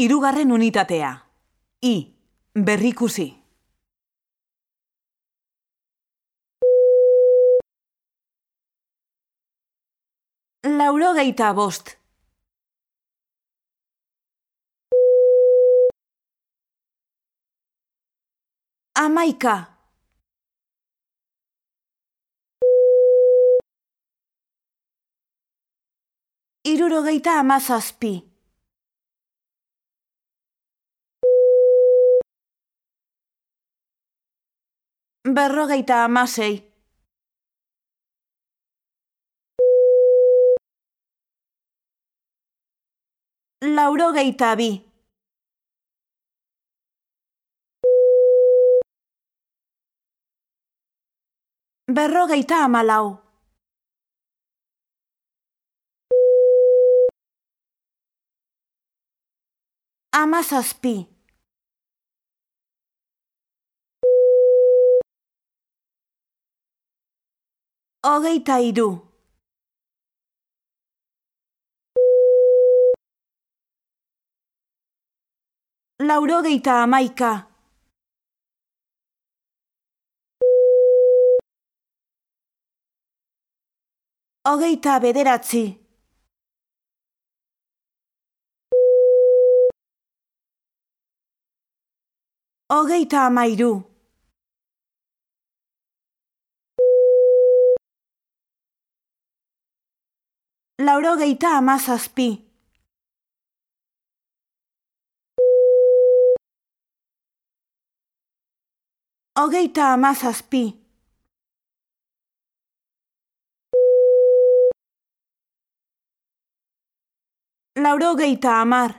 Hirugarren unitatea. I. Berrikusi. Laurogeita bost. Amaika. Hirurogeita hamazazpi. Berrogeita hamasei. Laurogeita bi. Berrogeita hamalau. Hamazazpi. Hogeita hiru. Laurogeita hamaika. Hogeita bederatzi. Hogeita hamairu. Laurogeita hamazazpi. Hogeita hamazazpi. Laurogeita hamar.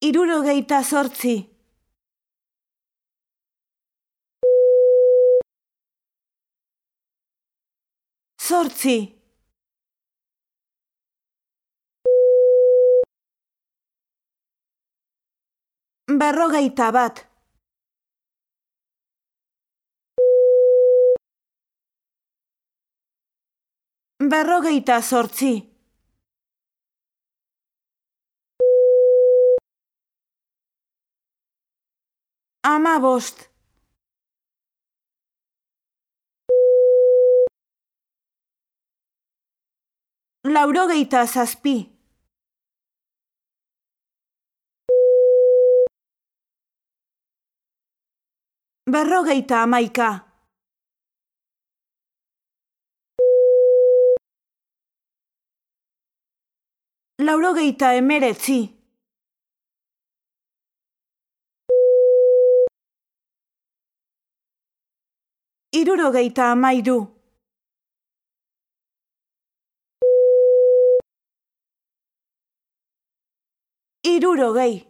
Hirurogeita zortzi. Zortzi. Berrogeita bat. Berrogeita zortzi. Ama bost. Laurogeita zazpi. Berrogeita hamaika. Laurogeita emeretzi. Hirurogeita hamairu. Hirurogei.